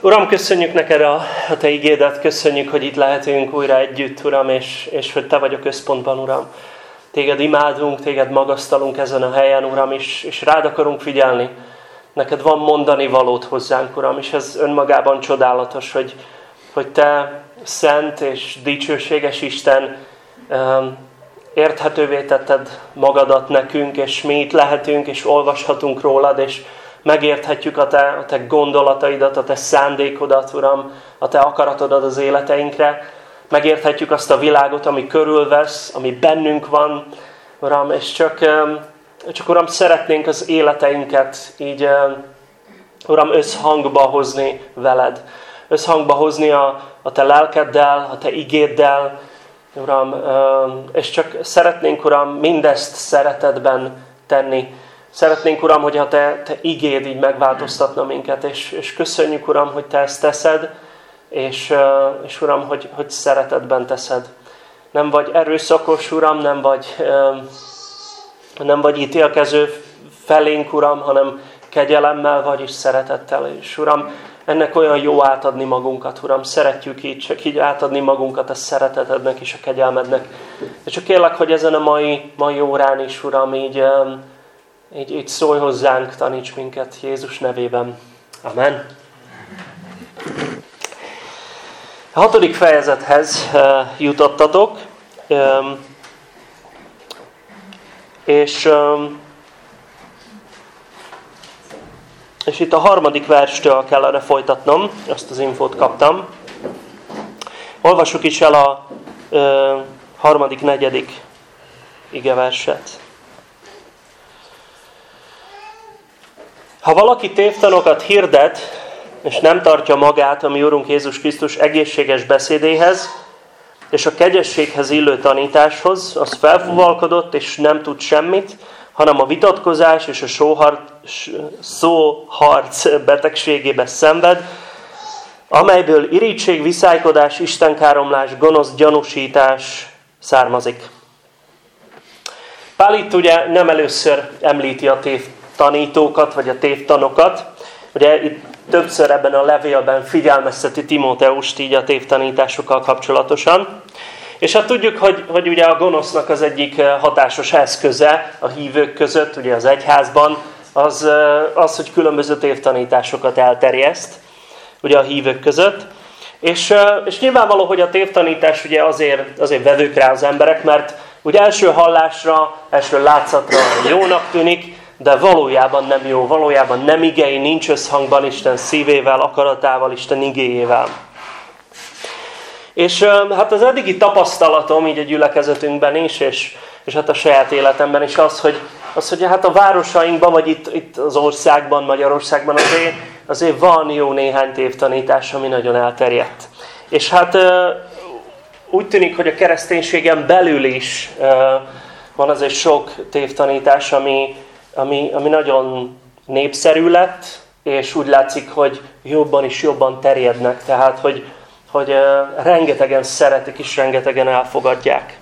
Uram, köszönjük neked a, a Te igédet, köszönjük, hogy itt lehetünk újra együtt, Uram, és, és hogy Te vagy a központban, Uram. Téged imádunk, Téged magasztalunk ezen a helyen, Uram, és, és rád akarunk figyelni. Neked van mondani valót hozzánk, Uram, és ez önmagában csodálatos, hogy, hogy Te szent és dicsőséges Isten érthetővé tetted magadat nekünk, és mi itt lehetünk, és olvashatunk rólad, és megérthetjük a te, a te gondolataidat, a te szándékodat, Uram, a te akaratodat az életeinkre. Megérthetjük azt a világot, ami körülvesz, ami bennünk van, Uram, és csak, csak Uram, szeretnénk az életeinket így, Uram, összhangba hozni veled. Összhangba hozni a, a te lelkeddel, a te igéddel, Uram, és csak szeretnénk, Uram, mindezt szeretetben tenni. Szeretnénk, Uram, hogy a Te, te igéd így megváltoztatna minket, és, és köszönjük, Uram, hogy Te ezt teszed, és, és Uram, hogy, hogy szeretetben teszed. Nem vagy erőszakos, Uram, nem vagy, nem vagy ítélkező felénk, Uram, hanem kegyelemmel vagy, és szeretettel. És Uram, ennek olyan jó átadni magunkat, Uram. Szeretjük így, csak így átadni magunkat a szeretetednek és a kegyelmednek. És csak kérlek, hogy ezen a mai, mai órán is, Uram, így, így, így szólj hozzánk, taníts minket Jézus nevében. Amen. A hatodik fejezethez jutottatok, és És itt a harmadik verstől kellene folytatnom, azt az infót kaptam. Olvassuk is el a ö, harmadik, negyedik igeverset. Ha valaki tévtanokat hirdet, és nem tartja magát a mi Úrunk Jézus Krisztus egészséges beszédéhez, és a kegyességhez illő tanításhoz, az felfúvalkodott, és nem tud semmit, hanem a vitatkozás és a sóharc, szóharc betegségébe szenved, amelyből irítség, viszálykodás, istenkáromlás, gonosz gyanúsítás származik. Pál itt ugye nem először említi a tévtanítókat, vagy a tévtanokat. Ugye itt többször ebben a levélben figyelmezteti Timóteust így a tévtanításokkal kapcsolatosan. És hát tudjuk, hogy, hogy ugye a gonosznak az egyik eh, hatásos eszköze a hívők között, ugye az egyházban, az, eh, az hogy különböző tévtanításokat elterjeszt, ugye a hívők között. És, eh, és nyilvánvaló, hogy a tévtanítás ugye azért, azért vevők rá az emberek, mert ugye első hallásra, első látszatra jónak tűnik, de valójában nem jó, valójában nem igei, nincs összhangban Isten szívével, akaratával, Isten igéjével. És hát az eddigi tapasztalatom így a gyülekezetünkben is, és, és hát a saját életemben is az, hogy, az, hogy hát a városainkban, vagy itt, itt az országban, Magyarországban azért, azért van jó néhány tévtanítás, ami nagyon elterjedt. És hát úgy tűnik, hogy a kereszténységen belül is van azért sok tévtanítás, ami, ami, ami nagyon népszerű lett, és úgy látszik, hogy jobban és jobban terjednek. Tehát, hogy, hogy rengetegen szeretik és rengetegen elfogadják.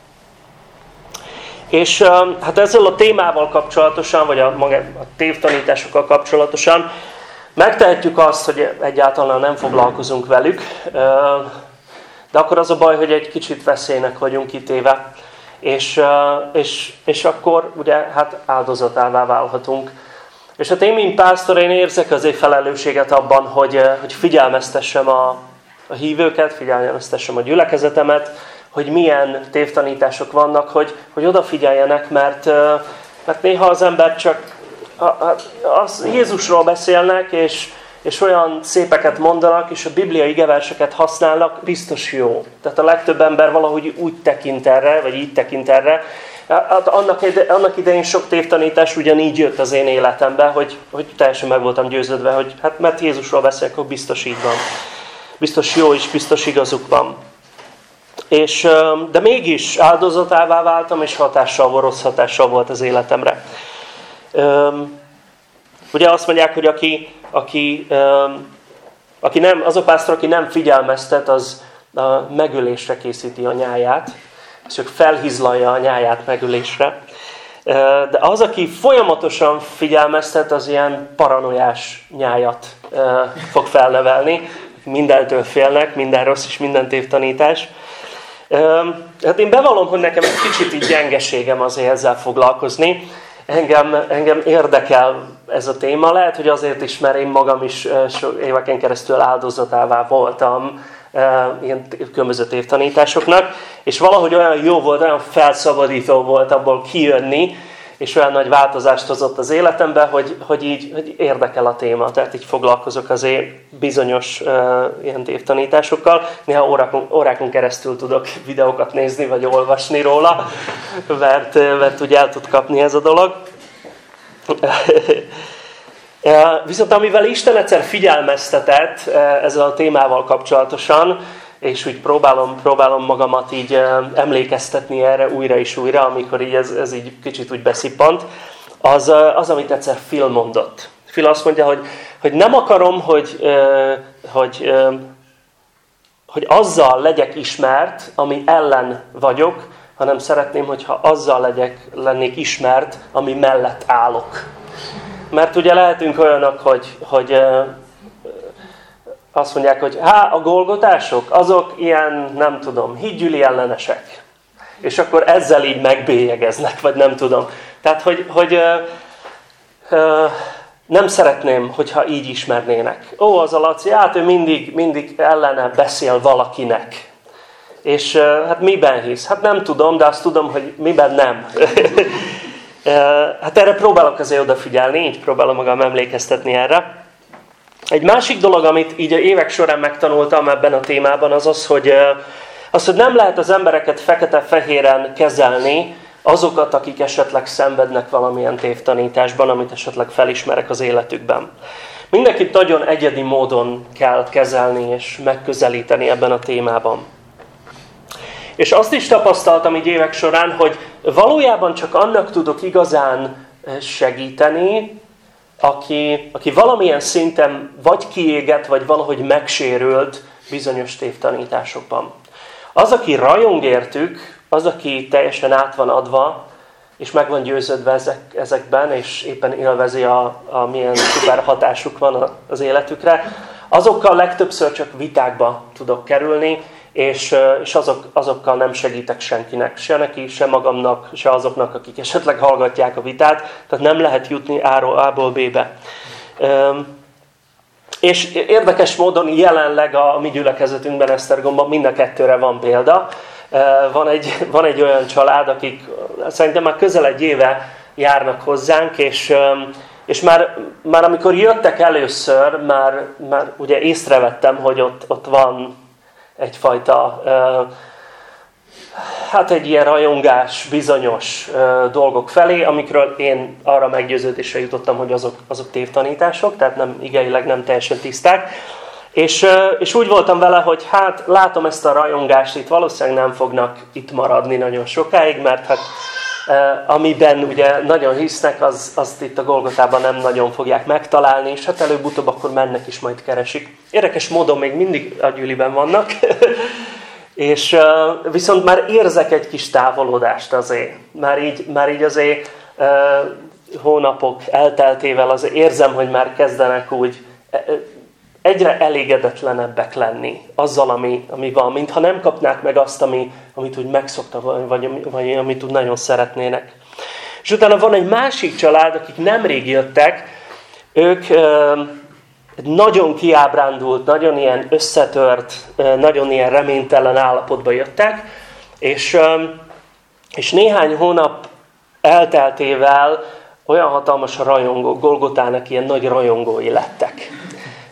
És hát ezzel a témával kapcsolatosan, vagy a, maga, a tévtanításokkal kapcsolatosan megtehetjük azt, hogy egyáltalán nem foglalkozunk velük, de akkor az a baj, hogy egy kicsit veszélynek vagyunk kitéve, és, és, és akkor ugye hát áldozatává válhatunk. És hát én, mint pásztor, én érzek azért felelősséget abban, hogy, hogy figyelmeztessem a, a hívőket, figyelmeztessem a gyülekezetemet, hogy milyen tévtanítások vannak, hogy, hogy odafigyeljenek, mert, mert néha az ember csak az Jézusról beszélnek, és, és olyan szépeket mondanak, és a bibliai igeverseket használnak, biztos jó. Tehát a legtöbb ember valahogy úgy tekint erre, vagy így tekint erre. Hát annak, annak idején sok tévtanítás ugyanígy jött az én életembe, hogy, hogy teljesen meg voltam győződve, hogy hát mert Jézusról beszélek, akkor biztos így van biztos jó és biztos igazuk van. És, de mégis áldozatává váltam, és hatással, rossz hatással volt az életemre. Ugye azt mondják, hogy aki, aki, aki nem, az a pásztor, aki nem figyelmeztet, az megölésre készíti a nyáját, csak felhizlalja a nyáját megölésre. De az, aki folyamatosan figyelmeztet, az ilyen paranoiás nyájat fog felnevelni. mindentől félnek, minden rossz és minden tévtanítás. Hát én bevallom, hogy nekem egy kicsit így gyengeségem azért ezzel foglalkozni. Engem, engem érdekel ez a téma. Lehet, hogy azért is, mert én magam is éveken keresztül áldozatává voltam ilyen különböző tévtanításoknak, és valahogy olyan jó volt, olyan felszabadító volt abból kijönni, és olyan nagy változást hozott az életembe, hogy, hogy így hogy érdekel a téma. Tehát így foglalkozok azért bizonyos uh, ilyen tévtanításokkal. Néha órákon, órákon keresztül tudok videókat nézni, vagy olvasni róla, mert, mert ugye el tud kapni ez a dolog. Viszont amivel Isten egyszer figyelmeztetett ezzel a témával kapcsolatosan, és úgy próbálom, próbálom magamat így emlékeztetni erre újra és újra, amikor így ez, ez így kicsit úgy beszippant, az, az, amit egyszer Phil mondott. Phil azt mondja, hogy, hogy nem akarom, hogy, hogy, hogy azzal legyek ismert, ami ellen vagyok, hanem szeretném, hogyha azzal legyek, lennék ismert, ami mellett állok. Mert ugye lehetünk olyanok, hogy, hogy azt mondják, hogy há, a golgotások, azok ilyen, nem tudom, hídgyüli ellenesek. És akkor ezzel így megbélyegeznek, vagy nem tudom. Tehát, hogy, hogy ö, ö, nem szeretném, hogyha így ismernének. Ó, az a Laci, hát ő mindig, mindig ellene beszél valakinek. És ö, hát miben hisz? Hát nem tudom, de azt tudom, hogy miben nem. hát erre próbálok azért odafigyelni, így próbálom magam emlékeztetni erre. Egy másik dolog, amit így évek során megtanultam ebben a témában, az az, hogy, az, hogy nem lehet az embereket fekete-fehéren kezelni, azokat, akik esetleg szenvednek valamilyen tévtanításban, amit esetleg felismerek az életükben. Mindenkit nagyon egyedi módon kell kezelni és megközelíteni ebben a témában. És azt is tapasztaltam így évek során, hogy valójában csak annak tudok igazán segíteni, aki, aki valamilyen szinten vagy kiégett, vagy valahogy megsérült bizonyos tévtanításokban. Az, aki rajong értük, az, aki teljesen át van adva, és meg van győződve ezek, ezekben, és éppen élvezi, a, a milyen szuper hatásuk van az életükre, azokkal legtöbbször csak vitákba tudok kerülni, és, és azok, azokkal nem segítek senkinek, se neki, se magamnak, se azoknak, akik esetleg hallgatják a vitát, tehát nem lehet jutni A-ból B-be. És érdekes módon jelenleg a mi gyülekezetünkben, Esztergomban mind a kettőre van példa. Van egy, van egy olyan család, akik szerintem már közel egy éve járnak hozzánk, és, és már, már amikor jöttek először, már, már ugye észrevettem, hogy ott, ott van egyfajta, hát egy ilyen rajongás bizonyos dolgok felé, amikről én arra meggyőződésre jutottam, hogy azok, azok tévtanítások, tehát nem, igeileg nem teljesen tiszták. És, és úgy voltam vele, hogy hát látom ezt a rajongást, itt valószínűleg nem fognak itt maradni nagyon sokáig, mert hát amiben ugye nagyon hisznek, az, azt itt a Golgotában nem nagyon fogják megtalálni, és hát előbb-utóbb akkor mennek is, majd keresik. Érdekes módon még mindig a gyűliben vannak, és viszont már érzek egy kis távolodást azért. Már így, már így azért hónapok elteltével azért érzem, hogy már kezdenek úgy egyre elégedetlenebbek lenni azzal, ami, ami van, mintha nem kapnák meg azt, ami, amit úgy megszokta, vagy, vagy amit úgy nagyon szeretnének. És utána van egy másik család, akik nemrég jöttek, ők ö, nagyon kiábrándult, nagyon ilyen összetört, nagyon ilyen reménytelen állapotba jöttek, és, és néhány hónap elteltével olyan hatalmas rajongó, Golgotának ilyen nagy rajongói lettek.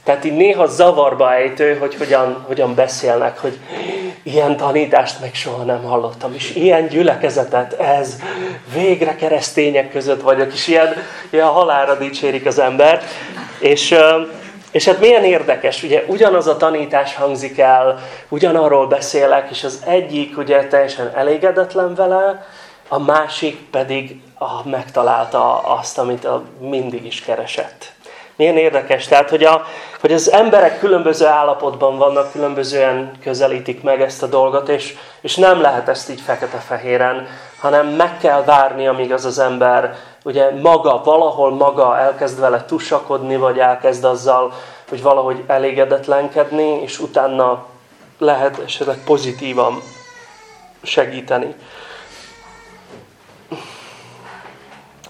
Tehát így néha zavarba ejtő, hogy hogyan, hogyan beszélnek, hogy ilyen tanítást meg soha nem hallottam, és ilyen gyülekezetet, ez végre keresztények között vagyok, és ilyen, ilyen halára dicsérik az ember. És, és hát milyen érdekes, ugye ugyanaz a tanítás hangzik el, ugyanarról beszélek, és az egyik ugye teljesen elégedetlen vele, a másik pedig ah, megtalálta azt, amit mindig is keresett. Milyen érdekes, tehát hogy, a, hogy az emberek különböző állapotban vannak, különbözően közelítik meg ezt a dolgot, és, és nem lehet ezt így fekete-fehéren, hanem meg kell várni, amíg az az ember ugye maga, valahol maga elkezd vele tusakodni, vagy elkezd azzal hogy valahogy elégedetlenkedni, és utána lehet esetleg pozitívan segíteni.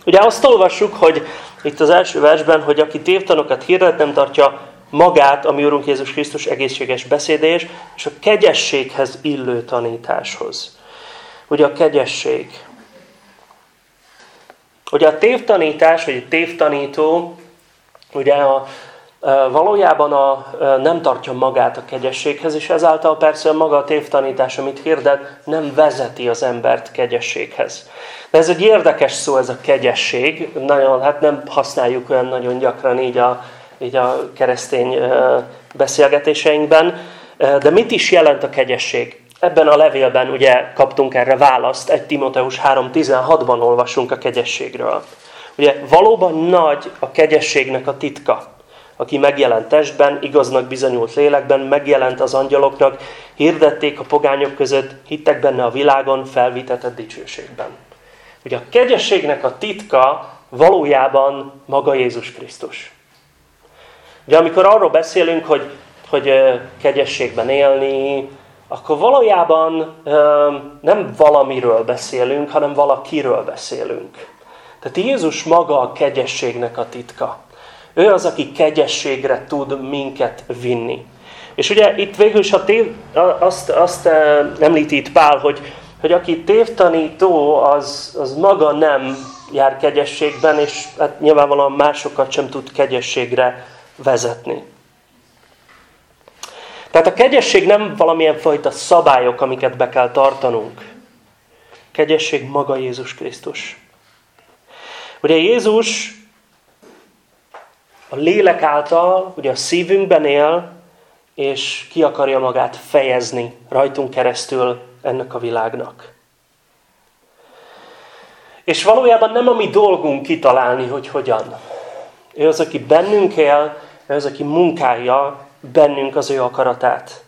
Ugye azt olvassuk, hogy itt az első versben, hogy aki tévtanokat hirdet, nem tartja magát a mi Jézus Krisztus egészséges beszédés, és a kegyességhez illő tanításhoz. Ugye a kegyesség. Ugye a tévtanítás, vagy a tévtanító, ugye a, valójában a, nem tartja magát a kegyességhez, és ezáltal persze maga a tévtanítás, amit hirdet, nem vezeti az embert kegyességhez. De ez egy érdekes szó, ez a kegyesség. Nagyon, hát nem használjuk olyan nagyon gyakran így a, így a keresztény beszélgetéseinkben. De mit is jelent a kegyesség? Ebben a levélben ugye kaptunk erre választ, egy Timoteus 3.16-ban olvasunk a kegyességről. Ugye valóban nagy a kegyességnek a titka aki megjelent testben, igaznak bizonyult lélekben, megjelent az angyaloknak, hirdették a pogányok között, hittek benne a világon, felvitetett dicsőségben. Ugye a kegyességnek a titka valójában maga Jézus Krisztus. Ugye amikor arról beszélünk, hogy, hogy kegyességben élni, akkor valójában nem valamiről beszélünk, hanem valakiről beszélünk. Tehát Jézus maga a kegyességnek a titka. Ő az, aki kegyességre tud minket vinni. És ugye itt végül is a tév, azt, azt említi itt Pál, hogy, hogy aki tévtanító, az, az maga nem jár kegyességben, és hát nyilvánvalóan másokat sem tud kegyességre vezetni. Tehát a kegyesség nem valamilyen fajta szabályok, amiket be kell tartanunk. Kegyesség maga Jézus Krisztus. Ugye Jézus a lélek által, ugye a szívünkben él, és ki akarja magát fejezni rajtunk keresztül ennek a világnak. És valójában nem a mi dolgunk kitalálni, hogy hogyan. Ő az, aki bennünk él, ő az, aki munkálja bennünk az ő akaratát.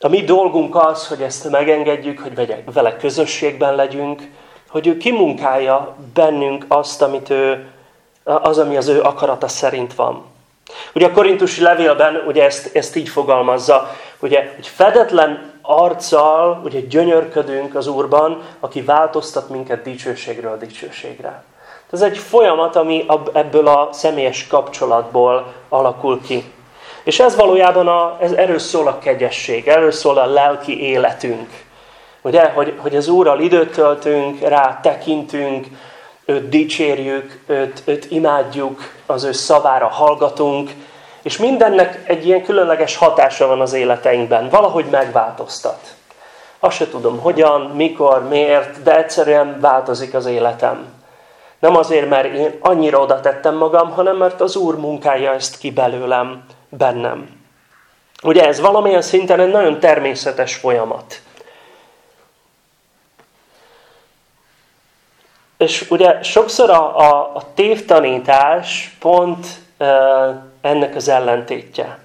A mi dolgunk az, hogy ezt megengedjük, hogy vele közösségben legyünk, hogy ő kimunkálja bennünk azt, amit ő az, ami az ő akarata szerint van. Ugye a korintusi levélben ugye ezt, ezt így fogalmazza, ugye, hogy fedetlen arccal ugye gyönyörködünk az Úrban, aki változtat minket dicsőségről dicsőségre. Ez egy folyamat, ami ebből a személyes kapcsolatból alakul ki. És ez valójában a, ez erről szól a kegyesség, erről szól a lelki életünk. Ugye, hogy, hogy az Úrral időt töltünk, rá tekintünk, őt dicsérjük, őt, őt imádjuk, az ő szavára hallgatunk, és mindennek egy ilyen különleges hatása van az életeinkben. Valahogy megváltoztat. Azt se tudom, hogyan, mikor, miért, de egyszerűen változik az életem. Nem azért, mert én annyira oda tettem magam, hanem mert az Úr munkálja ezt ki belőlem, bennem. Ugye ez valamilyen szinten egy nagyon természetes folyamat. És ugye sokszor a, a, a tévtanítás pont uh, ennek az ellentétje.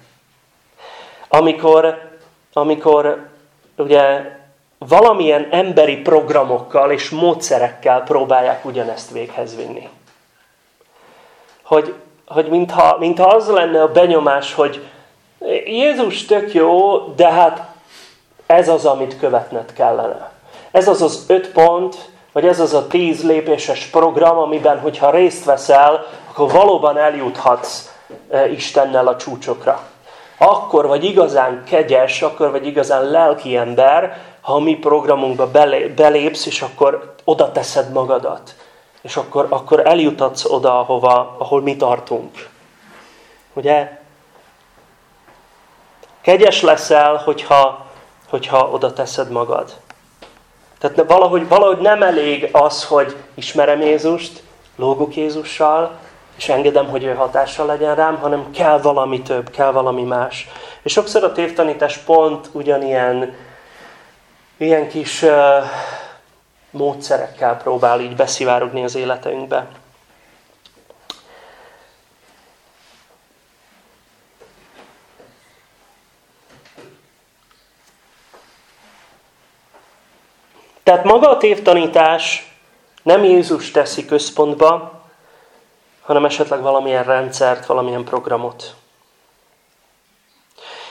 Amikor, amikor ugye valamilyen emberi programokkal és módszerekkel próbálják ugyanezt véghez vinni. Hogy, hogy mintha, mintha az lenne a benyomás, hogy Jézus tök jó, de hát ez az, amit követned kellene. Ez az az öt pont, vagy ez az a tíz lépéses program, amiben, hogyha részt veszel, akkor valóban eljuthatsz e, Istennel a csúcsokra. Akkor vagy igazán kegyes, akkor vagy igazán lelki ember, ha a mi programunkba belépsz, és akkor oda teszed magadat. És akkor, akkor eljutatsz oda, ahova, ahol mi tartunk. Ugye? Kegyes leszel, hogyha, hogyha oda teszed magad. Tehát valahogy, valahogy nem elég az, hogy ismerem Jézust, lógok Jézussal, és engedem, hogy ő hatással legyen rám, hanem kell valami több, kell valami más. És sokszor a tévtanítás pont ugyanilyen ilyen kis uh, módszerekkel próbál így beszivárogni az életünkbe. Tehát maga a tévtanítás nem Jézus teszi központba, hanem esetleg valamilyen rendszert, valamilyen programot.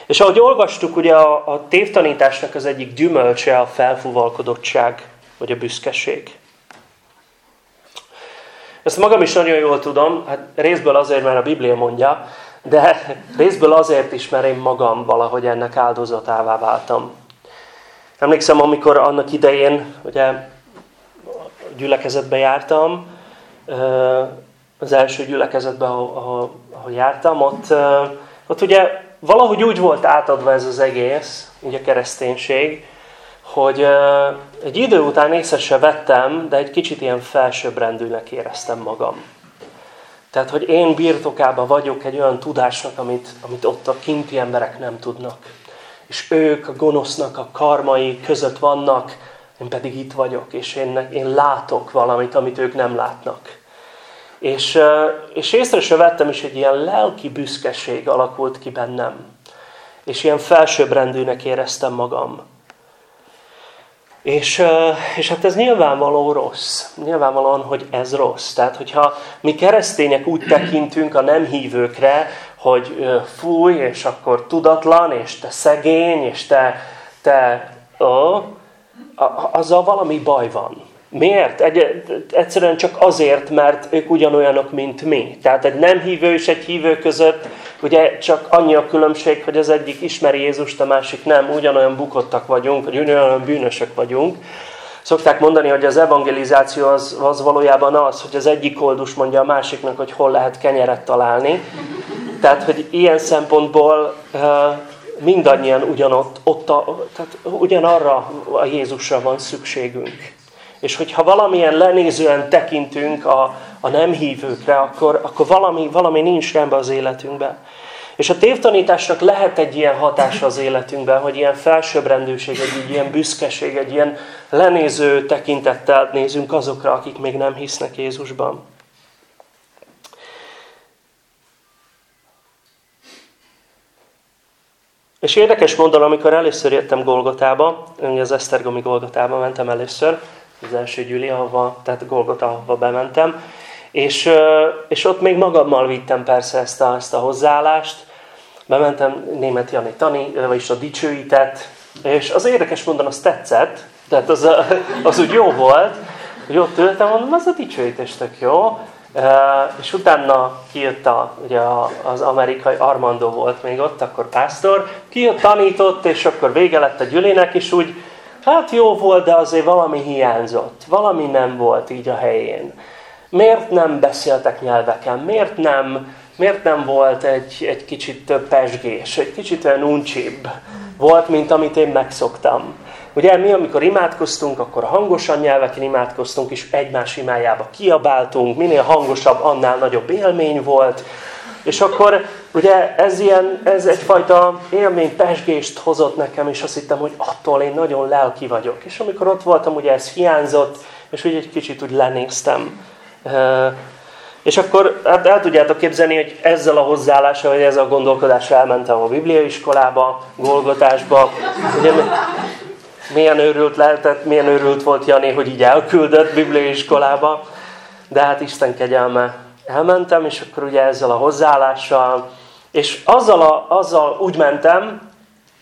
És ahogy olvastuk, ugye a, a tévtanításnak az egyik gyümölcse a felfúvalkodottság, vagy a büszkeség. Ezt magam is nagyon jól tudom, hát részből azért, mert a Biblia mondja, de részből azért is, mert én magam valahogy ennek áldozatává váltam. Emlékszem, amikor annak idején ugye gyülekezetbe jártam, az első gyülekezetbe, ahol, ahol jártam, ott, ott ugye valahogy úgy volt átadva ez az egész, ugye kereszténység, hogy egy idő után észre se vettem, de egy kicsit ilyen felsőbbrendűnek éreztem magam. Tehát, hogy én birtokában vagyok egy olyan tudásnak, amit, amit ott a kinti emberek nem tudnak. És ők a gonosznak a karmai között vannak, én pedig itt vagyok, és én, én látok valamit, amit ők nem látnak. És, és észre se vettem is, egy ilyen lelki büszkeség alakult ki bennem. És ilyen felsőbbrendűnek éreztem magam. És, és hát ez nyilvánvaló rossz. Nyilvánvalóan, hogy ez rossz. Tehát, hogyha mi keresztények úgy tekintünk a nem hívőkre, hogy fúj, és akkor tudatlan, és te szegény, és te, te ó, azzal valami baj van. Miért? Egy, egyszerűen csak azért, mert ők ugyanolyanok, mint mi. Tehát egy nem hívő és egy hívő között ugye csak annyi a különbség, hogy az egyik ismeri Jézust, a másik nem. Ugyanolyan bukottak vagyunk, vagy ugyanolyan bűnösök vagyunk. Szokták mondani, hogy az evangelizáció az, az valójában az, hogy az egyik koldus mondja a másiknak, hogy hol lehet kenyeret találni. Tehát, hogy ilyen szempontból mindannyian ugyanott, ott a, tehát ugyanarra a Jézusra van szükségünk. És hogyha valamilyen lenézően tekintünk a, a nem hívőkre, akkor, akkor valami, valami nincs rendben az életünkben. És a tévtanításnak lehet egy ilyen hatása az életünkben, hogy ilyen felsőbbrendűség, egy ilyen büszkeség, egy ilyen lenéző tekintettel nézünk azokra, akik még nem hisznek Jézusban. És érdekes módon, amikor először jöttem Golgotába, az Esztergomi Golgotába mentem először, az első gyűli, ahova, tehát Golgota, ahova bementem, és, és ott még magammal vittem persze ezt a, ezt a hozzáállást, bementem német Jani Tani, vagyis a dicsőített, és az érdekes mondani, az tetszett, tehát az, az úgy jó volt, hogy ott ültem, mondom, az a dicsőítés tök jó, és utána kijött a, ugye az amerikai Armando volt még ott, akkor pásztor, kijött, tanított, és akkor vége lett a gyülének, és úgy, hát jó volt, de azért valami hiányzott, valami nem volt így a helyén. Miért nem beszéltek nyelveken? Miért nem, miért nem volt egy, egy kicsit több pesgés, egy kicsit olyan uncsibb? Volt, mint amit én megszoktam. Ugye mi, amikor imádkoztunk, akkor hangosan nyelveken imádkoztunk, és egymás imájába kiabáltunk, minél hangosabb, annál nagyobb élmény volt. És akkor ugye ez, ilyen, ez egyfajta élmény pesgést hozott nekem, és azt hittem, hogy attól én nagyon lelki vagyok. És amikor ott voltam, ugye ez hiányzott, és úgy egy kicsit úgy lenéztem. És akkor hát el tudjátok képzelni, hogy ezzel a hozzáállással, vagy ezzel a gondolkodással elmentem a bibliaiskolába, Golgotásba. Ugye, milyen őrült lehetett, milyen őrült volt Jani, hogy így elküldött bibliaiskolába. De hát Isten kegyelme elmentem, és akkor ugye ezzel a hozzáállással, és azzal, a, azzal úgy mentem,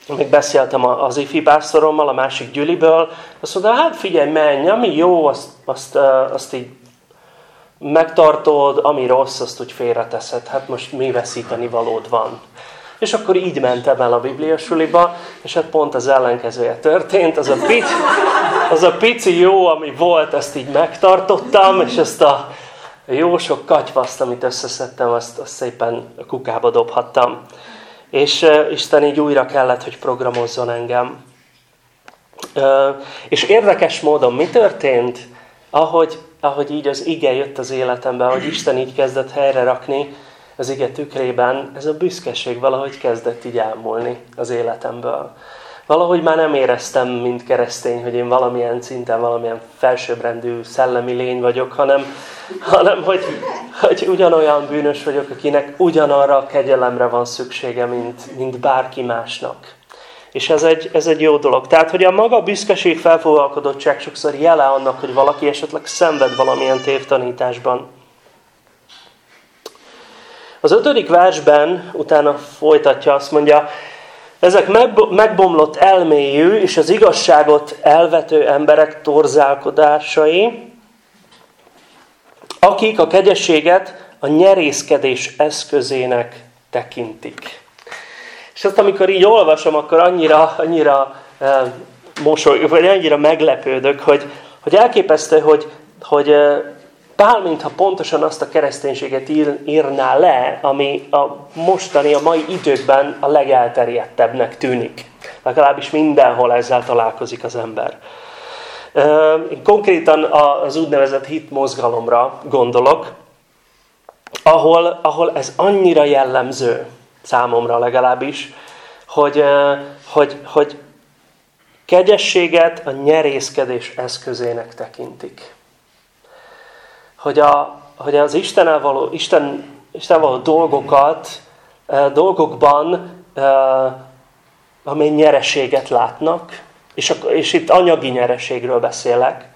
még beszéltem az ifi pásztorommal, a másik gyűliből, azt mondta, hát figyelj, menj, ami jó, azt, azt, azt így megtartod, ami rossz, azt úgy félreteszed. Hát most mi veszíteni valód van. És akkor így mentem el a bibliasuliba, és hát pont az ellenkezője történt. Az a, pici, az a pici jó, ami volt, ezt így megtartottam, és ezt a jó sok katyvaszt, amit összeszedtem, azt, azt szépen kukába dobhattam. És uh, Isten így újra kellett, hogy programozzon engem. Uh, és érdekes módon mi történt? Ahogy, ahogy így az ige jött az életembe, ahogy Isten így kezdett helyre rakni, az ige tükrében ez a büszkeség valahogy kezdett így elmúlni az életemből. Valahogy már nem éreztem, mint keresztény, hogy én valamilyen szinten, valamilyen felsőbbrendű szellemi lény vagyok, hanem, hanem hogy, hogy ugyanolyan bűnös vagyok, akinek ugyanarra a kegyelemre van szüksége, mint, mint bárki másnak. És ez egy, ez egy jó dolog. Tehát, hogy a maga büszkeség felfogalkodottság sokszor jele annak, hogy valaki esetleg szenved valamilyen tévtanításban. Az ötödik versben utána folytatja, azt mondja, ezek megbomlott elméjű és az igazságot elvető emberek torzálkodásai, akik a kegyességet a nyerészkedés eszközének tekintik. És azt, amikor így olvasom, akkor annyira, annyira e, mosoly, vagy annyira meglepődök, hogy, hogy elképesztő, hogy, hogy e, Pál mintha pontosan azt a kereszténységet ír, írná le, ami a mostani, a mai időkben a legelterjedtebbnek tűnik. Legalábbis mindenhol ezzel találkozik az ember. Konkrétan az úgynevezett hit mozgalomra gondolok, ahol, ahol ez annyira jellemző, számomra legalábbis, hogy, hogy, hogy kegyességet a nyerészkedés eszközének tekintik hogy, a, hogy az Istennel való, Isten, Isten való dolgokat, dolgokban, amely nyereséget látnak, és, és itt anyagi nyereségről beszélek,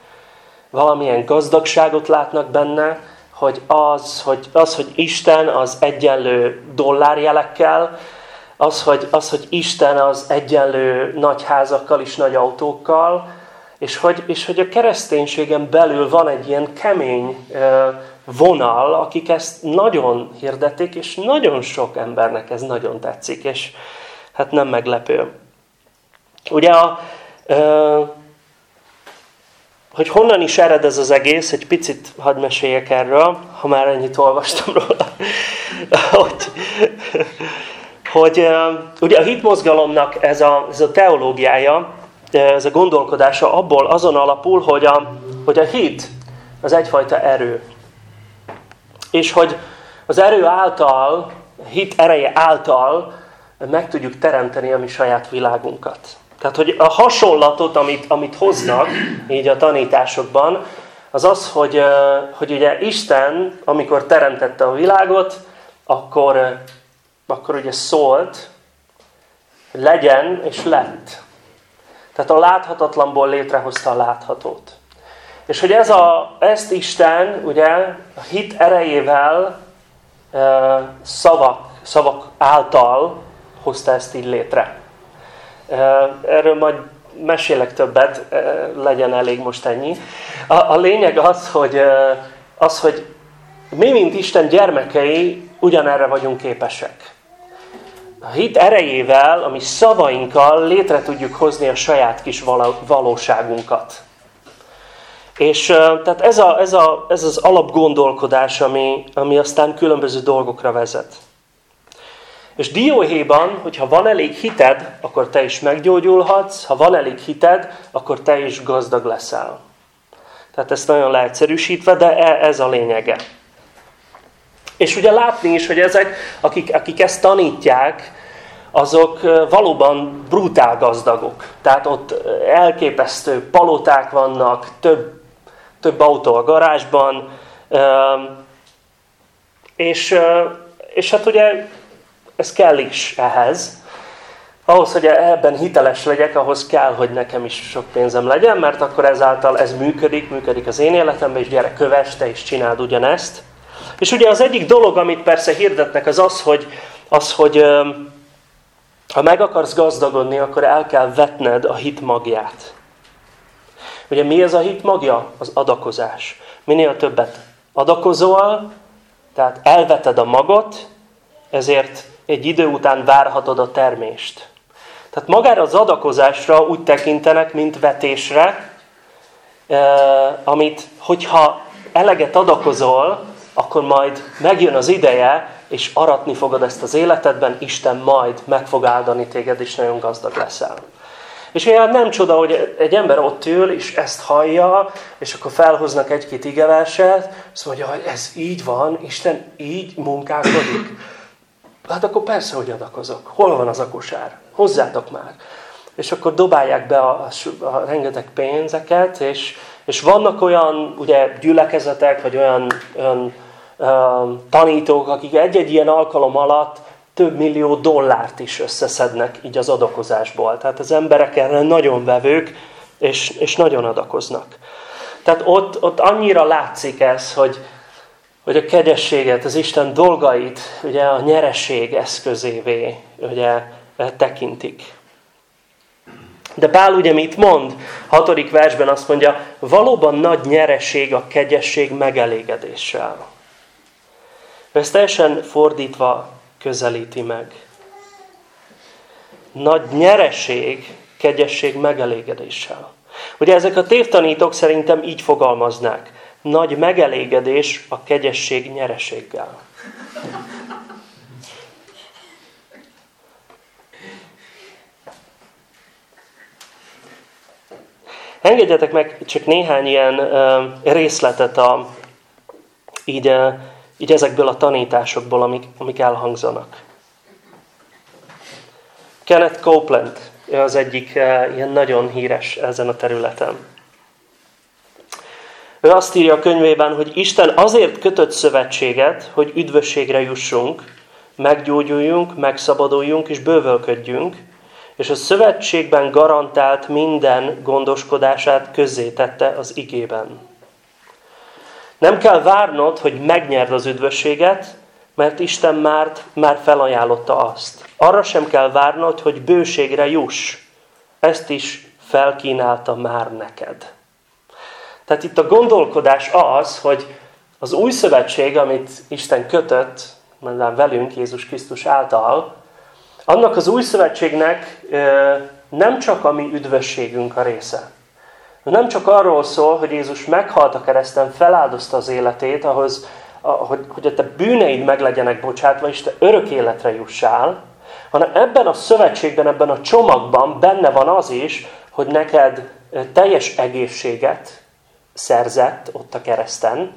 valamilyen gazdagságot látnak benne, hogy az, hogy, az, hogy Isten az egyenlő dollárjelekkel, az hogy, az, hogy Isten az egyenlő nagy házakkal és nagy autókkal, és hogy, és hogy a kereszténységen belül van egy ilyen kemény vonal, akik ezt nagyon hirdetik, és nagyon sok embernek ez nagyon tetszik, és hát nem meglepő. Ugye a, hogy honnan is ered ez az egész, egy picit hadd meséljek erről, ha már ennyit olvastam róla. hogy, hogy ugye a hitmozgalomnak ez a, ez a teológiája, ez a gondolkodása abból azon alapul, hogy a, hogy a hit az egyfajta erő. És hogy az erő által, hit ereje által meg tudjuk teremteni a mi saját világunkat. Tehát, hogy a hasonlatot, amit, amit hoznak így a tanításokban, az az, hogy, hogy ugye Isten, amikor teremtette a világot, akkor, akkor ugye szólt, legyen és lett. Tehát a láthatatlanból létrehozta a láthatót. És hogy ez a, ezt Isten ugye a hit erejével szavak, szavak által hozta ezt így létre. E, erről majd mesélek többet, legyen elég most ennyi. A, a lényeg az, hogy, az, hogy mi, mint Isten gyermekei, ugyanerre vagyunk képesek a hit erejével, a mi szavainkkal létre tudjuk hozni a saját kis valóságunkat. És tehát ez, a, ez, a, ez az alapgondolkodás, ami, ami aztán különböző dolgokra vezet. És dióhéjban, hogyha van elég hited, akkor te is meggyógyulhatsz, ha van elég hited, akkor te is gazdag leszel. Tehát ezt nagyon leegyszerűsítve, de e, ez a lényege. És ugye látni is, hogy ezek, akik, akik ezt tanítják, azok valóban brutál gazdagok. Tehát ott elképesztő paloták vannak, több, több autó a garázsban, és, és hát ugye ez kell is ehhez. Ahhoz, hogy ebben hiteles legyek, ahhoz kell, hogy nekem is sok pénzem legyen, mert akkor ezáltal ez működik, működik az én életemben, és gyere, kövess, te is csináld ugyanezt. És ugye az egyik dolog, amit persze hirdetnek, az az, hogy, az, hogy ha meg akarsz gazdagodni, akkor el kell vetned a hit magját. Ugye mi ez a hit magja? Az adakozás. Minél többet adakozol, tehát elveted a magot, ezért egy idő után várhatod a termést. Tehát magára az adakozásra úgy tekintenek, mint vetésre, amit, hogyha eleget adakozol, akkor majd megjön az ideje, és aratni fogod ezt az életedben, Isten majd meg fog áldani téged, és nagyon gazdag leszel. És olyan nem csoda, hogy egy ember ott ül, és ezt hallja, és akkor felhoznak egy-két igeverset, azt mondja, hogy ez így van, Isten így munkálkodik. Hát akkor persze, hogy adakozok. Hol van az a kosár? Hozzátok már. És akkor dobálják be a, a, a rengeteg pénzeket, és, és vannak olyan ugye, gyülekezetek, vagy olyan, olyan tanítók, akik egy-egy ilyen alkalom alatt több millió dollárt is összeszednek így az adakozásból. Tehát az emberek erre nagyon vevők, és, és nagyon adakoznak. Tehát ott, ott annyira látszik ez, hogy, hogy a kegyességet, az Isten dolgait ugye a nyereség eszközévé ugye, tekintik. De Pál ugye mit mond? Hatodik versben azt mondja, valóban nagy nyereség a kegyesség megelégedéssel. Ezt teljesen fordítva közelíti meg. Nagy nyereség, kegyesség megelégedéssel. Ugye ezek a tévtanítók szerintem így fogalmaznák. Nagy megelégedés a kegyesség nyereséggel. Engedjetek meg csak néhány ilyen részletet a, így, így ezekből a tanításokból, amik, amik elhangzanak. Kenneth Copeland az egyik uh, ilyen nagyon híres ezen a területen. Ő azt írja a könyvében, hogy Isten azért kötött szövetséget, hogy üdvösségre jussunk, meggyógyuljunk, megszabaduljunk és bővölködjünk, és a szövetségben garantált minden gondoskodását közzétette az igében. Nem kell várnod, hogy megnyerd az üdvösséget, mert Isten már, már felajánlotta azt. Arra sem kell várnod, hogy bőségre juss. Ezt is felkínálta már neked. Tehát itt a gondolkodás az, hogy az új szövetség, amit Isten kötött, mondám velünk Jézus Krisztus által, annak az új szövetségnek nem csak a mi üdvösségünk a része. Nem csak arról szól, hogy Jézus meghalt a kereszten, feláldozta az életét, ahhoz, hogy, hogy a te bűneid meg legyenek bocsátva, és te örök életre jussál, hanem ebben a szövetségben, ebben a csomagban benne van az is, hogy neked teljes egészséget szerzett ott a kereszten.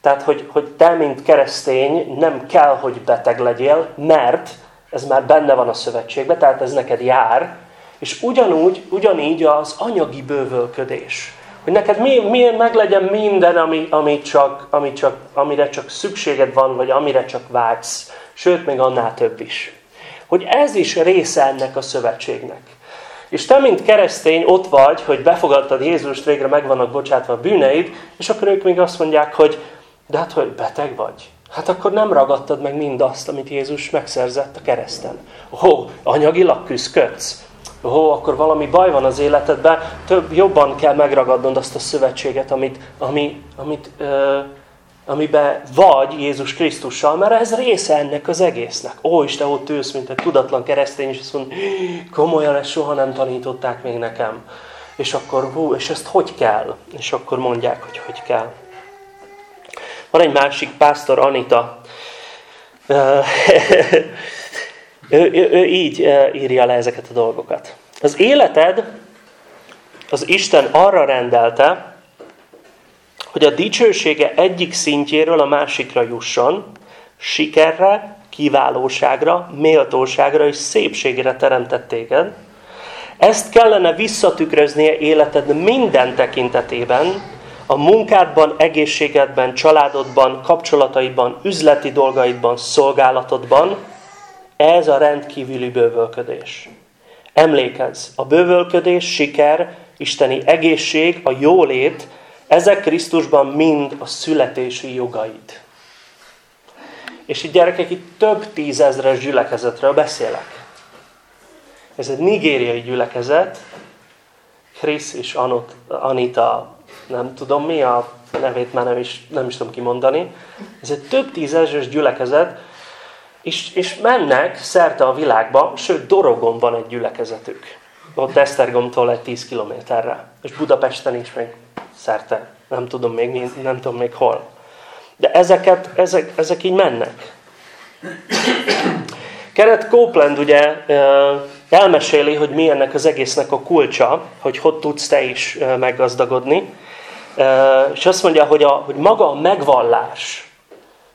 Tehát, hogy, hogy te, mint keresztény nem kell, hogy beteg legyél, mert ez már benne van a szövetségben, tehát ez neked jár, és ugyanúgy, ugyanígy az anyagi bővölködés. Hogy neked mi, mi meglegyen minden, ami, ami csak, ami csak, amire csak szükséged van, vagy amire csak vágysz. Sőt, még annál több is. Hogy ez is része ennek a szövetségnek. És te, mint keresztény, ott vagy, hogy befogadtad Jézust, végre meg vannak bocsátva a bűneid, és akkor ők még azt mondják, hogy de hát, hogy beteg vagy. Hát akkor nem ragadtad meg mindazt, amit Jézus megszerzett a kereszten. Ó, anyagilag küzdködsz. Ó, akkor valami baj van az életedben, több, jobban kell megragadnod azt a szövetséget, amit, ami, amit, ö, amiben vagy Jézus Krisztussal, mert ez része ennek az egésznek. Ó, Isten ott ülsz, mint egy tudatlan keresztény, és azt mondja, komolyan ezt soha nem tanították még nekem. És akkor, hú, és ezt hogy kell? És akkor mondják, hogy hogy kell. Van egy másik pásztor, Anita. ő, ő, ő így írja le ezeket a dolgokat. Az életed az Isten arra rendelte, hogy a dicsősége egyik szintjéről a másikra jusson, sikerre, kiválóságra, méltóságra és szépségre teremtett téged. Ezt kellene visszatükröznie életed minden tekintetében, a munkádban, egészségedben, családodban, kapcsolataidban, üzleti dolgaidban, szolgálatodban, ez a rendkívüli bővölködés. Emlékezz, a bővölködés, siker, isteni egészség, a jólét, ezek Krisztusban mind a születési jogaid. És itt gyerekek, itt több tízezres gyülekezetről beszélek. Ez egy nigériai gyülekezet, Krisz és Anita nem tudom mi a nevét már nem is, nem is tudom kimondani. Ez egy több tízezres gyülekezet, és, és mennek szerte a világba, sőt Dorogon van egy gyülekezetük. Ott Esztergomtól egy 10 kilométerre. És Budapesten is még szerte. Nem tudom még, nem tudom még hol. De ezeket, ezek, ezek így mennek. Kenneth Copeland ugye elmeséli, hogy mi ennek az egésznek a kulcsa, hogy hogy tudsz te is meggazdagodni. És azt mondja, hogy, a, hogy maga a megvallás,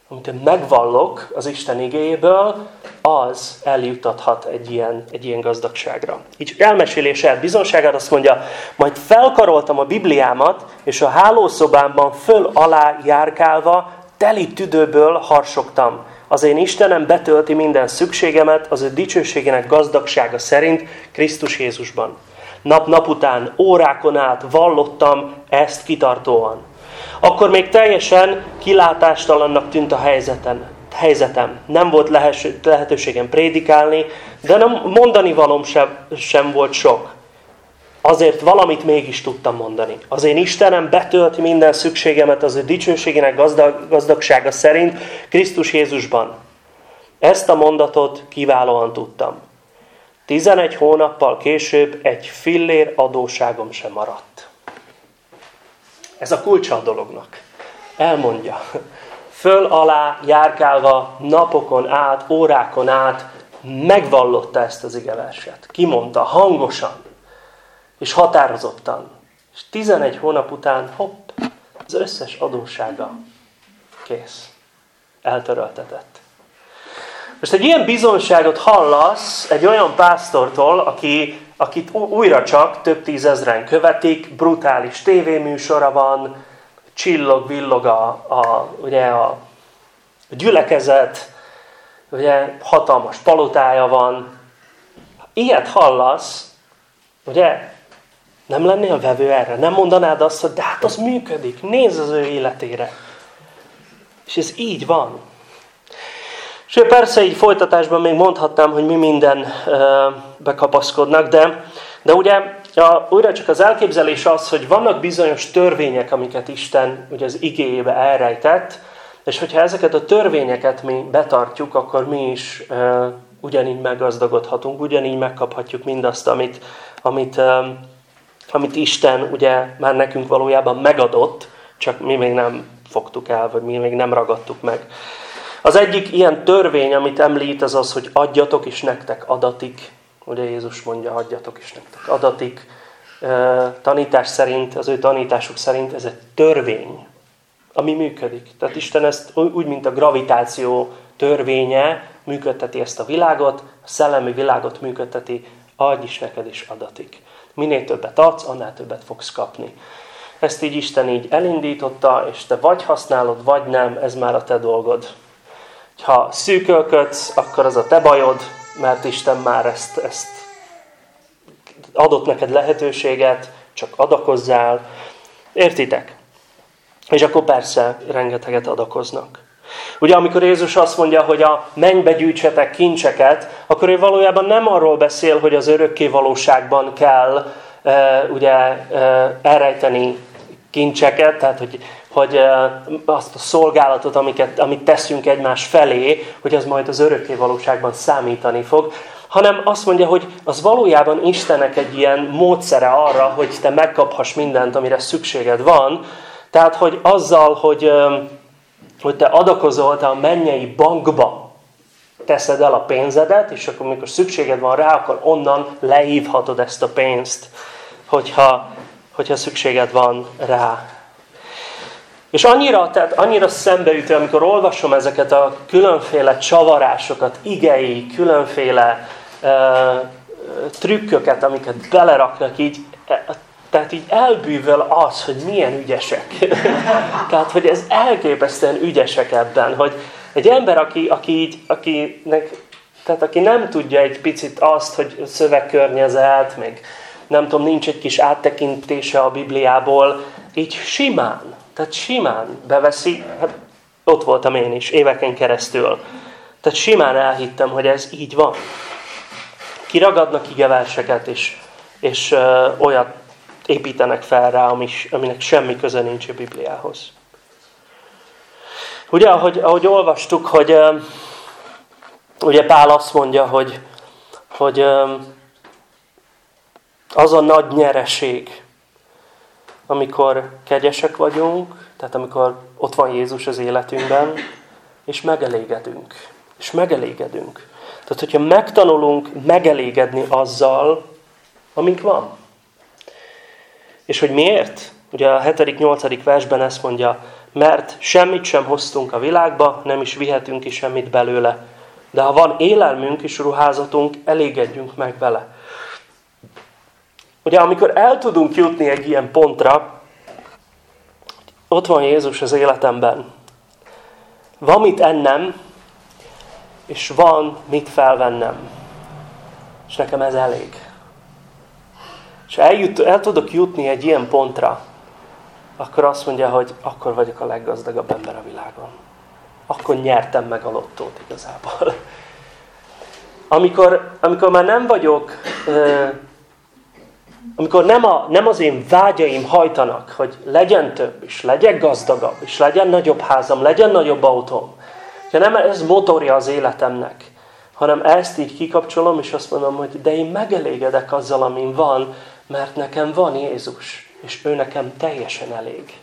amit én megvallok az Isten igényéből, az eljutathat egy ilyen, egy ilyen gazdagságra. Így elmeséli és bizonságát azt mondja, majd felkaroltam a Bibliámat, és a hálószobámban föl alá járkálva teli tüdőből harsogtam. Az én Istenem betölti minden szükségemet az ő dicsőségének gazdagsága szerint Krisztus Jézusban. Nap-nap után, órákon át vallottam ezt kitartóan. Akkor még teljesen kilátástalannak tűnt a helyzeten. helyzetem. Nem volt lehetőségem prédikálni, de nem mondani valom sem, sem volt sok. Azért valamit mégis tudtam mondani. Az én Istenem betölt minden szükségemet az ő dicsőségének gazdag, gazdagsága szerint Krisztus Jézusban. Ezt a mondatot kiválóan tudtam. 11 hónappal később egy fillér adóságom sem maradt. Ez a kulcsa a dolognak. Elmondja. Föl alá járkálva napokon át, órákon át megvallotta ezt az igeverset. Kimondta hangosan és határozottan. És 11 hónap után hopp, az összes adóssága kész. Eltöröltetett. Most egy ilyen bizonságot hallasz egy olyan pásztortól, aki, akit újra csak több tízezren követik, brutális tévéműsora van, csillog, villog a, a, ugye a gyülekezet, ugye hatalmas palotája van. Ilyet hallasz, ugye nem lennél vevő erre? Nem mondanád azt, hogy de hát az működik, nézz az ő életére. És ez így van. És persze így folytatásban még mondhatnám, hogy mi minden bekapaszkodnak, de, de ugye a, újra csak az elképzelés az, hogy vannak bizonyos törvények, amiket Isten ugye az igéjébe elrejtett, és hogyha ezeket a törvényeket mi betartjuk, akkor mi is uh, ugyanígy meggazdagodhatunk, ugyanígy megkaphatjuk mindazt, amit, amit, uh, amit Isten ugye már nekünk valójában megadott, csak mi még nem fogtuk el, vagy mi még nem ragadtuk meg. Az egyik ilyen törvény, amit említ, az az, hogy adjatok, és nektek adatik. Ugye Jézus mondja, adjatok, és nektek adatik. Tanítás szerint, az ő tanításuk szerint ez egy törvény, ami működik. Tehát Isten ezt úgy, mint a gravitáció törvénye működteti ezt a világot, a szellemi világot működteti, adj is neked is adatik. Minél többet adsz, annál többet fogsz kapni. Ezt így Isten így elindította, és te vagy használod, vagy nem, ez már a te dolgod. Ha szűkölködsz, akkor az a te bajod, mert Isten már ezt, ezt adott neked lehetőséget, csak adakozzál. Értitek? És akkor persze rengeteget adakoznak. Ugye amikor Jézus azt mondja, hogy a mennybe gyűjtsetek kincseket, akkor ő valójában nem arról beszél, hogy az örökké valóságban kell e, ugye e, elrejteni kincseket, tehát hogy hogy azt a szolgálatot, amiket, amit teszünk egymás felé, hogy az majd az örökké valóságban számítani fog, hanem azt mondja, hogy az valójában Istennek egy ilyen módszere arra, hogy te megkaphass mindent, amire szükséged van. Tehát, hogy azzal, hogy, hogy te adakozol, te a mennyei bankba teszed el a pénzedet, és akkor, amikor szükséged van rá, akkor onnan lehívhatod ezt a pénzt, hogyha, hogyha szükséged van rá. És annyira, tehát annyira szembeütő, amikor olvasom ezeket a különféle csavarásokat, igei, különféle uh, trükköket, amiket beleraknak így, e, tehát így elbűvöl az, hogy milyen ügyesek. tehát, hogy ez elképesztően ügyesek ebben, hogy egy ember, aki, aki így, akinek, tehát aki nem tudja egy picit azt, hogy szövegkörnyezet, meg nem tudom, nincs egy kis áttekintése a Bibliából, így simán tehát simán beveszi, hát ott voltam én is, éveken keresztül. Tehát simán elhittem, hogy ez így van. Kiragadnak igeverseket, és, és ö, olyat építenek fel rá, aminek semmi köze nincs a Bibliához. Ugye, ahogy, ahogy olvastuk, hogy ö, ugye Pál azt mondja, hogy, hogy ö, az a nagy nyereség, amikor kegyesek vagyunk, tehát amikor ott van Jézus az életünkben, és megelégedünk. És megelégedünk. Tehát, hogyha megtanulunk megelégedni azzal, amink van. És hogy miért? Ugye a 7.-8. versben ezt mondja, mert semmit sem hoztunk a világba, nem is vihetünk is semmit belőle. De ha van élelmünk és ruházatunk, elégedjünk meg vele. Ugye amikor el tudunk jutni egy ilyen pontra, ott van Jézus az életemben. Van mit ennem, és van mit felvennem. És nekem ez elég. És eljut, el tudok jutni egy ilyen pontra, akkor azt mondja, hogy akkor vagyok a leggazdagabb ember a világon. akkor nyertem meg a lottót igazából. Amikor, amikor már nem vagyok, amikor nem, a, nem az én vágyaim hajtanak, hogy legyen több, és legyek gazdagabb, és legyen nagyobb házam, legyen nagyobb autóm, de nem ez motorja az életemnek, hanem ezt így kikapcsolom, és azt mondom, hogy de én megelégedek azzal, amin van, mert nekem van Jézus, és ő nekem teljesen elég.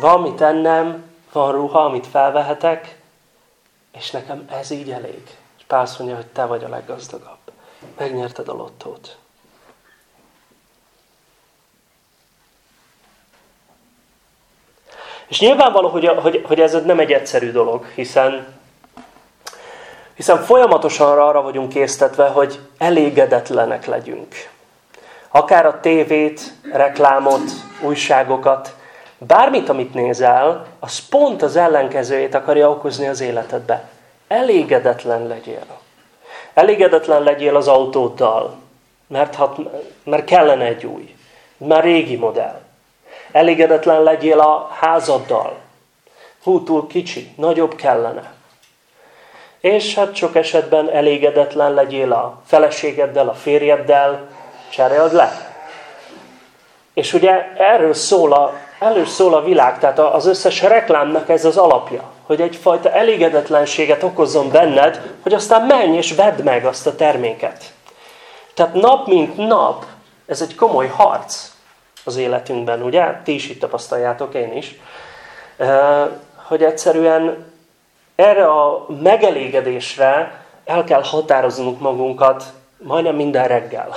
Van mit ennem, van ruha, amit felvehetek, és nekem ez így elég. És Pál mondja, hogy te vagy a leggazdagabb. Megnyerted a lottót. És nyilvánvaló, hogy, hogy, hogy ez nem egy egyszerű dolog, hiszen, hiszen folyamatosan arra vagyunk késztetve, hogy elégedetlenek legyünk. Akár a tévét, reklámot, újságokat, bármit, amit nézel, az pont az ellenkezőjét akarja okozni az életedbe. Elégedetlen legyél. Elégedetlen legyél az autóddal, mert, hat, mert kellene egy új, már régi modell. Elégedetlen legyél a házaddal. Hú, túl kicsi, nagyobb kellene. És hát sok esetben elégedetlen legyél a feleségeddel, a férjeddel, cseréld le. És ugye erről szól a, erről szól a világ, tehát az összes reklámnak ez az alapja, hogy egyfajta elégedetlenséget okozzon benned, hogy aztán menj és vedd meg azt a terméket. Tehát nap mint nap, ez egy komoly harc az életünkben, ugye? Ti is itt tapasztaljátok, én is. Hogy egyszerűen erre a megelégedésre el kell határoznunk magunkat majdnem minden reggel.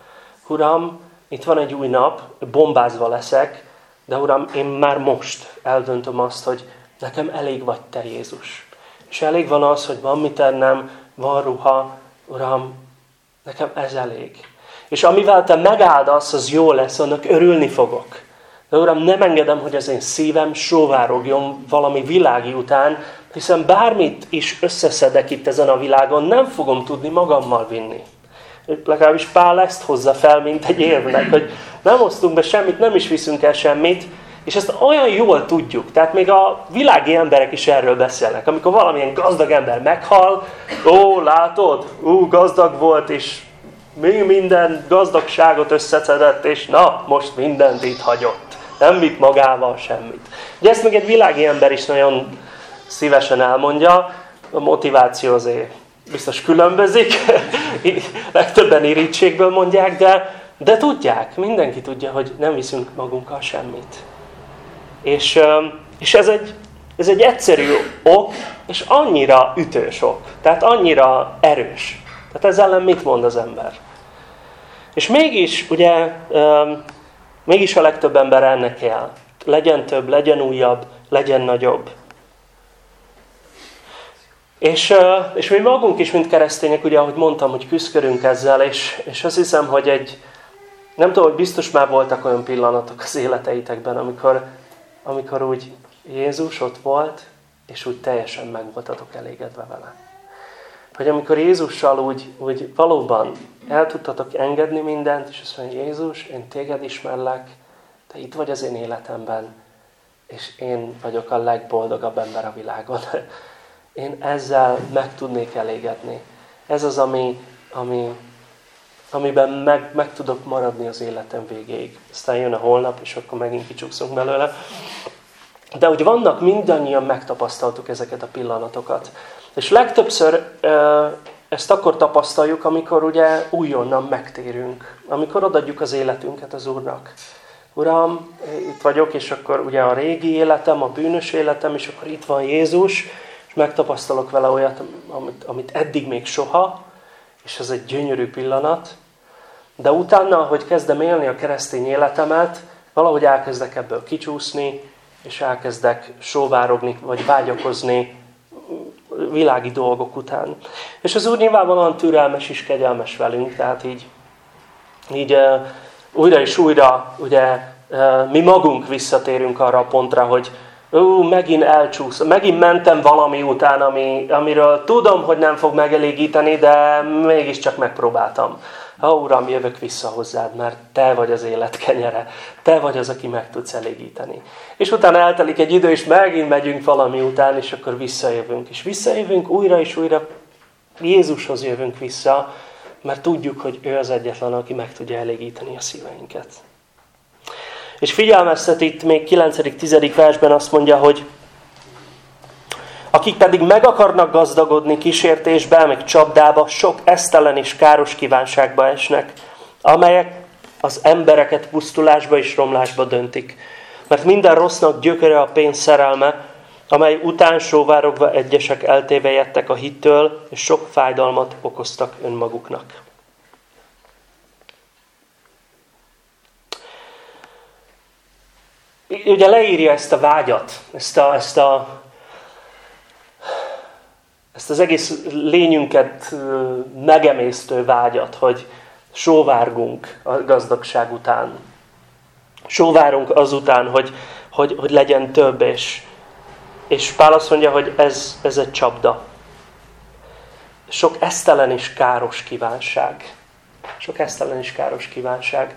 Uram, itt van egy új nap, bombázva leszek, de Uram, én már most eldöntöm azt, hogy nekem elég vagy Te Jézus. És elég van az, hogy van mit ennem, van ruha, Uram, nekem ez elég. És amivel te megáldasz, az jó lesz, annak örülni fogok. De Uram, nem engedem, hogy az én szívem sóvárogjon valami világi után, hiszen bármit is összeszedek itt ezen a világon, nem fogom tudni magammal vinni. Legalábbis Pál ezt hozza fel, mint egy érvnek, hogy nem osztunk be semmit, nem is viszünk el semmit, és ezt olyan jól tudjuk. Tehát még a világi emberek is erről beszélnek. Amikor valamilyen gazdag ember meghal, ó, látod, ú, gazdag volt, és még minden gazdagságot összeszedett, és na, most mindent itt hagyott. Nem vitt magával semmit. Ugye ezt még egy világi ember is nagyon szívesen elmondja, a motiváció azért biztos különbözik, legtöbben irítségből mondják, de, de tudják, mindenki tudja, hogy nem viszünk magunkkal semmit. És, és ez, egy, ez egy egyszerű ok, és annyira ütős ok, tehát annyira erős. Tehát ezzel ellen mit mond az ember? És mégis, ugye, mégis a legtöbb ember ennek kell. Legyen több, legyen újabb, legyen nagyobb. És, és mi magunk is, mint keresztények, ugye, ahogy mondtam, hogy küzdködünk ezzel, és, és azt hiszem, hogy egy, nem tudom, hogy biztos már voltak olyan pillanatok az életeitekben, amikor, amikor úgy Jézus ott volt, és úgy teljesen meg voltatok elégedve vele. Hogy amikor Jézussal úgy, úgy valóban el tudtatok engedni mindent, és azt mondja, Jézus, én téged ismerlek, te itt vagy az én életemben, és én vagyok a legboldogabb ember a világon. Én ezzel meg tudnék elégedni. Ez az, ami, ami, amiben meg, meg tudok maradni az életem végéig. Aztán jön a holnap, és akkor megint kicsúszunk belőle. De hogy vannak, mindannyian megtapasztaltuk ezeket a pillanatokat. És legtöbbször ezt akkor tapasztaljuk, amikor ugye újonnan megtérünk. Amikor odadjuk az életünket az Úrnak. Uram, itt vagyok, és akkor ugye a régi életem, a bűnös életem, és akkor itt van Jézus, és megtapasztalok vele olyat, amit, amit eddig még soha, és ez egy gyönyörű pillanat. De utána, hogy kezdem élni a keresztény életemet, valahogy elkezdek ebből kicsúszni, és elkezdek sóvárogni, vagy vágyakozni világi dolgok után. És az Úr nyilvánvalóan türelmes és kegyelmes velünk, tehát így, így újra és újra ugye, mi magunk visszatérünk arra a pontra, hogy ú, megint elcsúsz, megint mentem valami után, ami, amiről tudom, hogy nem fog megelégíteni, de mégiscsak megpróbáltam. Ha Uram, jövök vissza hozzád, mert Te vagy az élet kenyere. Te vagy az, aki meg tudsz elégíteni. És utána eltelik egy idő, és megint megyünk valami után, és akkor visszajövünk. És visszajövünk újra és újra. Jézushoz jövünk vissza, mert tudjuk, hogy ő az egyetlen, aki meg tudja elégíteni a szíveinket. És figyelmeztet itt még 9.-10. versben azt mondja, hogy akik pedig meg akarnak gazdagodni kísértésbe, meg csapdába, sok esztelen és káros kívánságba esnek, amelyek az embereket pusztulásba és romlásba döntik. Mert minden rossznak gyökere a pénz szerelme, amely után sóvárogva egyesek eltévejettek a hittől, és sok fájdalmat okoztak önmaguknak. Ugye leírja ezt a vágyat, ezt a, ezt a ezt az egész lényünket megemésztő vágyat, hogy sóvárgunk a gazdagság után. Sóvárunk azután, hogy, hogy, hogy legyen több, és, és Pál azt mondja, hogy ez, ez egy csapda. Sok esztelen és káros kívánság. Sok esztelen és káros kívánság.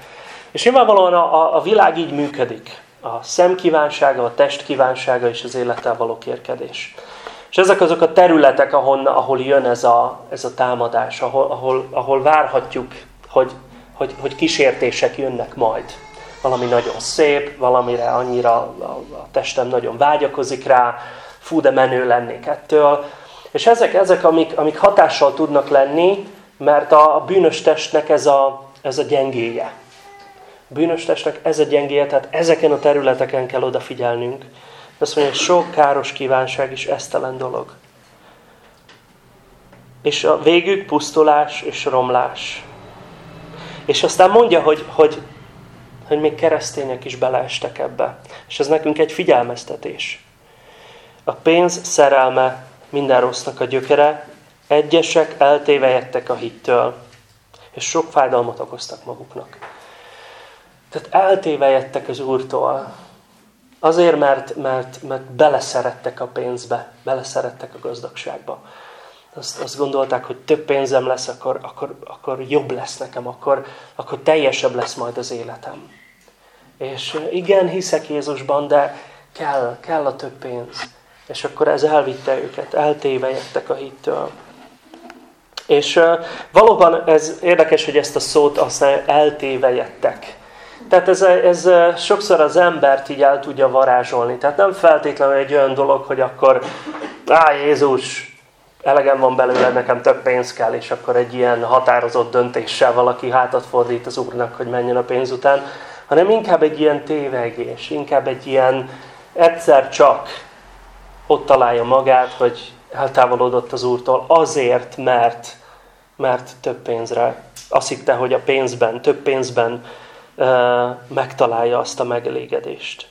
És nyilvánvalóan a, a, a világ így működik. A szem kívánsága, a test kívánsága és az élettel való kérkedés. És ezek azok a területek, ahol, ahol jön ez a, ez a támadás, ahol, ahol, ahol várhatjuk, hogy, hogy, hogy kísértések jönnek majd. Valami nagyon szép, valamire annyira a, a testem nagyon vágyakozik rá, fú, de menő lennék ettől. És ezek, ezek amik, amik hatással tudnak lenni, mert a, a bűnös testnek ez a, ez a gyengéje. A bűnös testnek ez a gyengéje, tehát ezeken a területeken kell odafigyelnünk. Azt mondja, hogy sok káros kívánság is esztelen dolog. És a végük pusztulás és romlás. És aztán mondja, hogy, hogy, hogy még keresztények is beleestek ebbe. És ez nekünk egy figyelmeztetés. A pénz szerelme minden rossznak a gyökere, egyesek eltévejettek a hittől, és sok fájdalmat okoztak maguknak. Tehát eltévejettek az Úrtól. Azért, mert, mert, mert beleszerettek a pénzbe, beleszerettek a gazdagságba. Azt, azt gondolták, hogy több pénzem lesz, akkor, akkor, akkor jobb lesz nekem, akkor, akkor teljesebb lesz majd az életem. És igen, hiszek Jézusban, de kell, kell a több pénz. És akkor ez elvitte őket, eltévejettek a hittől. És valóban ez érdekes, hogy ezt a szót aztán eltévejettek. Tehát ez, ez sokszor az embert így el tudja varázsolni. Tehát nem feltétlenül egy olyan dolog, hogy akkor, á Jézus, elegem van belőle, nekem több pénz kell, és akkor egy ilyen határozott döntéssel valaki hátat fordít az Úrnak, hogy menjen a pénz után, hanem inkább egy ilyen tévegés, inkább egy ilyen egyszer csak ott találja magát, hogy eltávolodott az Úrtól azért, mert, mert több pénzre. Azt hitte, hogy a pénzben, több pénzben megtalálja azt a megelégedést.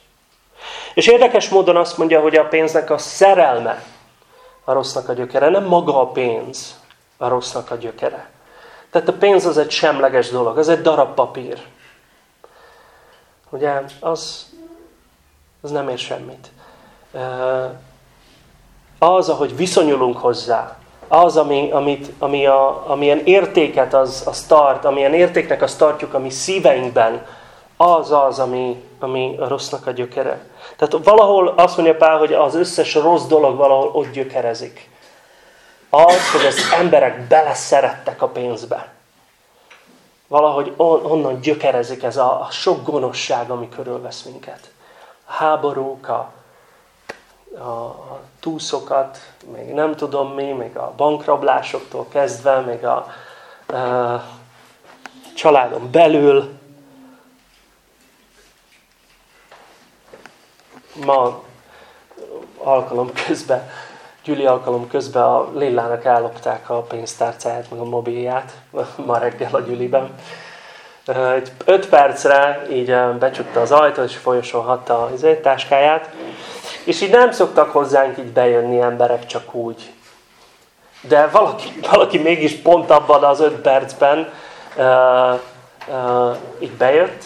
És érdekes módon azt mondja, hogy a pénznek a szerelme a rossznak a gyökere, nem maga a pénz a rossznak a gyökere. Tehát a pénz az egy semleges dolog, az egy darab papír. Ugye, az, az nem ér semmit. Az, ahogy viszonyulunk hozzá, az, ami, amit, ami a, amilyen értéket az, az tart, amilyen értéknek azt tartjuk a mi szíveinkben, az az, ami, ami a rossznak a gyökere. Tehát valahol azt mondja Pál, hogy az összes rossz dolog valahol ott gyökerezik. Az, hogy az emberek beleszerettek a pénzbe. Valahogy on, onnan gyökerezik ez a, a sok gonoszság, ami körülvesz minket. A háborúk, a, a, túszokat, még nem tudom mi, még a bankrablásoktól kezdve, még a, a családon belül. Ma alkalom közben, Gyüli alkalom közben a Lillának ellopták a pénztárcáját, meg a mobilját, ma reggel a Gyüliben. Egy öt percre így becsukta az ajtót, és folyosolhatta az táskáját. És így nem szoktak hozzánk így bejönni emberek csak úgy. De valaki, valaki mégis pont abban az öt percben uh, uh, így bejött,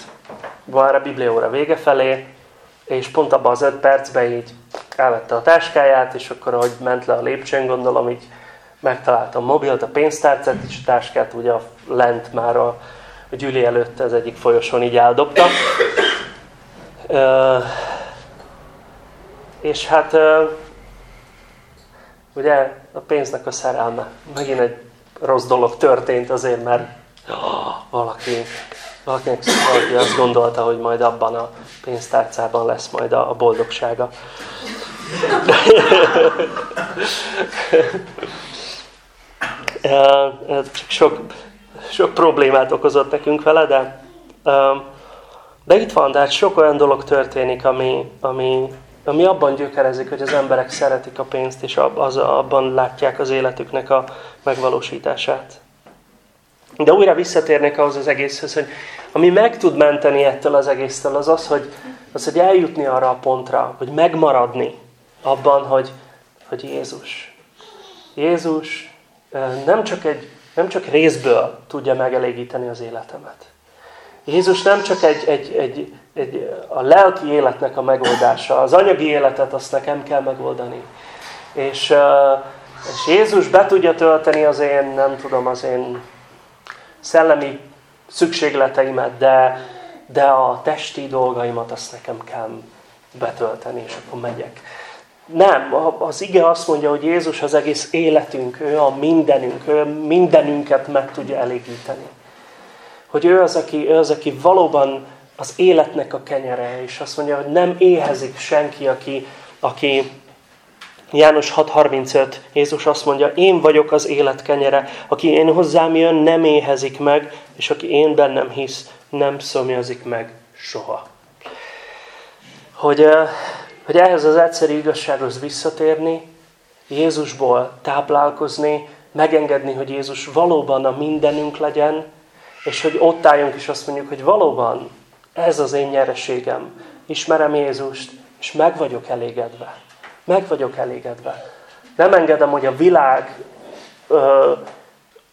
van a biblióra vége felé, és pont abban az öt percben így elvette a táskáját, és akkor, ahogy ment le a lépcsőn, gondolom, így megtaláltam mobilt, a pénztárcát és a táskát ugye lent már a, a gyűli előtt az egyik folyosón így eldobta. Ö, és hát ugye a pénznek a szerelme. Megint egy rossz dolog történt azért, mert valaki, valakinek, valaki azt gondolta, hogy majd abban a pénztárcában lesz majd a, a. Csak sok, sok problémát okozott nekünk vele, de, de itt van, de hát sok olyan dolog történik, ami, ami, ami abban gyökerezik, hogy az emberek szeretik a pénzt, és az, abban látják az életüknek a megvalósítását. De újra visszatérnek ahhoz az egészhez, hogy ami meg tud menteni ettől az egésztől, az az, hogy, az, hogy eljutni arra a pontra, hogy megmaradni abban, hogy, hogy Jézus. Jézus nem csak, egy, nem csak részből tudja megelégíteni az életemet. Jézus nem csak egy, egy, egy, egy, a lelki életnek a megoldása, az anyagi életet azt nekem kell megoldani. És, és Jézus be tudja tölteni az én, nem tudom, az én szellemi szükségleteimet, de, de a testi dolgaimat azt nekem kell betölteni, és akkor megyek. Nem, az ige azt mondja, hogy Jézus az egész életünk, ő a mindenünk, ő mindenünket meg tudja elégíteni. Hogy ő az, aki, ő az, aki valóban az életnek a kenyere, és azt mondja, hogy nem éhezik senki, aki, aki János 6.35, Jézus azt mondja, én vagyok az élet kenyere, aki én hozzám jön, nem éhezik meg, és aki én bennem hisz, nem szomjazik meg soha. Hogy, hogy ehhez az egyszerű igazsághoz visszatérni, Jézusból táplálkozni, megengedni, hogy Jézus valóban a mindenünk legyen, és hogy ott álljunk és azt mondjuk, hogy valóban ez az én nyereségem. Ismerem Jézust, és meg vagyok elégedve. Meg vagyok elégedve. Nem engedem, hogy a világ ö,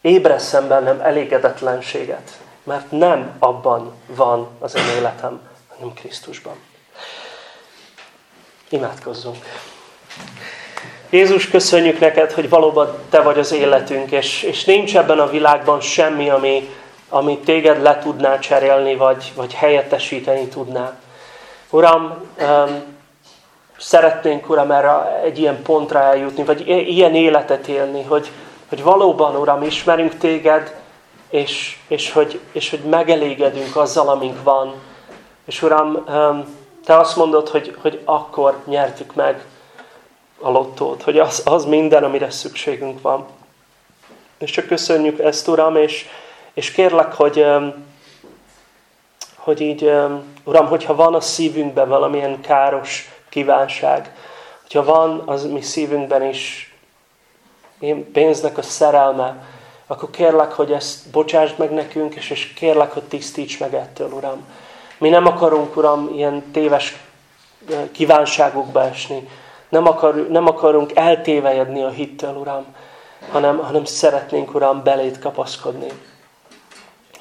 ébresszen bennem elégedetlenséget. Mert nem abban van az én életem, hanem Krisztusban. Imádkozzunk. Jézus, köszönjük neked, hogy valóban Te vagy az életünk, és, és nincs ebben a világban semmi, ami, ami téged le tudná cserélni, vagy, vagy helyettesíteni tudná. Uram, um, szeretnénk, Uram, erre egy ilyen pontra eljutni, vagy ilyen életet élni, hogy, hogy valóban, Uram, ismerünk Téged, és, és, hogy, és hogy megelégedünk azzal, amink van. És Uram, um, te azt mondod, hogy, hogy akkor nyertük meg a lottót, hogy az, az minden, amire szükségünk van. És csak köszönjük ezt, Uram, és, és kérlek, hogy, hogy így, Uram, hogyha van a szívünkben valamilyen káros kívánság, hogyha van az mi szívünkben is pénznek a szerelme, akkor kérlek, hogy ezt bocsásd meg nekünk, és, és kérlek, hogy tisztíts meg ettől, Uram. Mi nem akarunk, Uram, ilyen téves kívánságokba esni. Nem, akar, nem akarunk eltévejedni a hittel, Uram, hanem, hanem szeretnénk, Uram, belét kapaszkodni.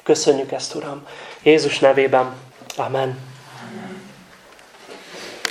Köszönjük ezt, Uram. Jézus nevében. Amen.